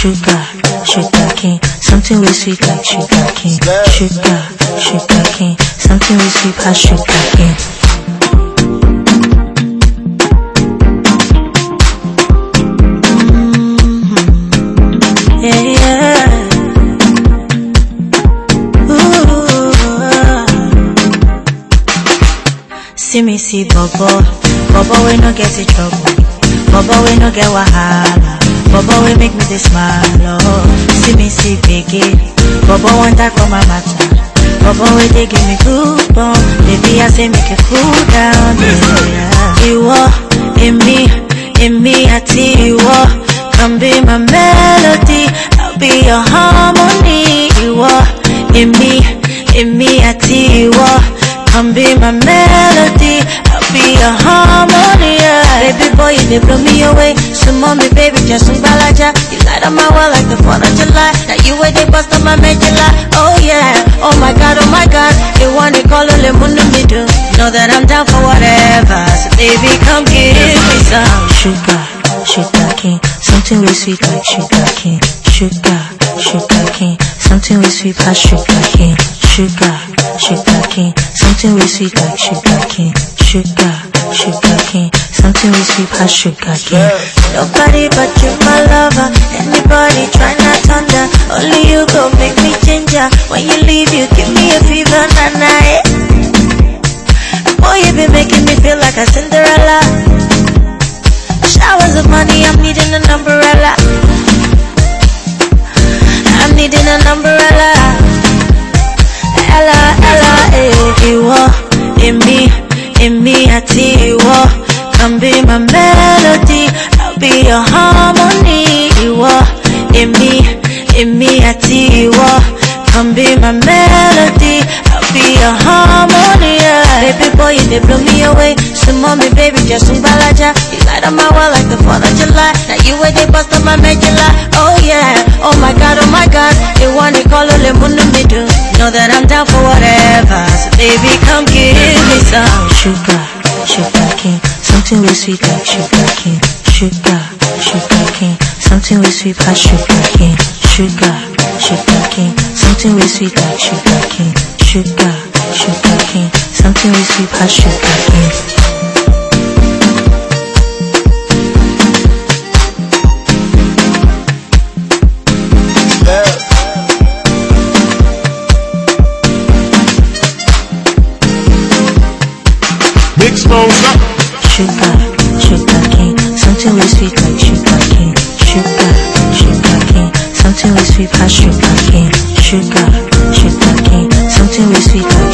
sugar, sugar cane, something with sweet like sugar cane, sugar, sugar cane, something we sweet as sugar cane. Mm-hmm. See me see Bobo, Bobo we no get in trouble, Bobo we no get wahala, Bobo we make me dey smile oh. See me see me, Biggie, Bobo want that for my matter, Bobo we dey give me bone, baby I say make it cool down yeah. Ìwọ, èmi, èmi àti ìwọ, come be my melody, I'll be your harmony. You are in me, Ìwọ, èmi, èmi àti ìwọ, come be my melody, Baby blow me away. So mommy, baby, just some balaja. You light up my world like the 4th of July. Now you where they bust on my medulla. Oh yeah, oh my god, oh my god. You want to call only mundo me do. Know that I'm down for whatever. So baby, come give me some sugar, sugar cane, something with sweet like sugar cane, sugar, sugar cane, something with sweet like sugar cane, sugar, sugar cane, something with sweet like sugar cane, sugar, sugar cane, something with sweet as sugar cane. Nobody but you, my lover. Anybody try not under. Only you go make me ginger. When you leave, you give me a fever, nah nah. eh. Boy, you been making me feel like a Cinderella. Melody, I'll be your harmony. Ìwọ, èmi, èmi àti ìwọ. Come be my melody, I'll be your harmony. Yeah. Baby boy, you dey blow me away. So mommy, baby, just some balaja. You light up my world like the 4th of July. Now you where they bust up my medulla. Oh yeah, oh my god, oh my god. You want to call only mundo me do. Know that I'm down for whatever. So baby, come give me some sugar, sweet like sugar cane, sugar, sugar cane, something with sweet as sugar cane, sugar, sugar cane, something with sweet like sugar cane, sugar, sugar cane, something with sweet as sugar cane. Big Smoke up. Sugar sweet as sugar cane. Sugar, sugar cane, something sweet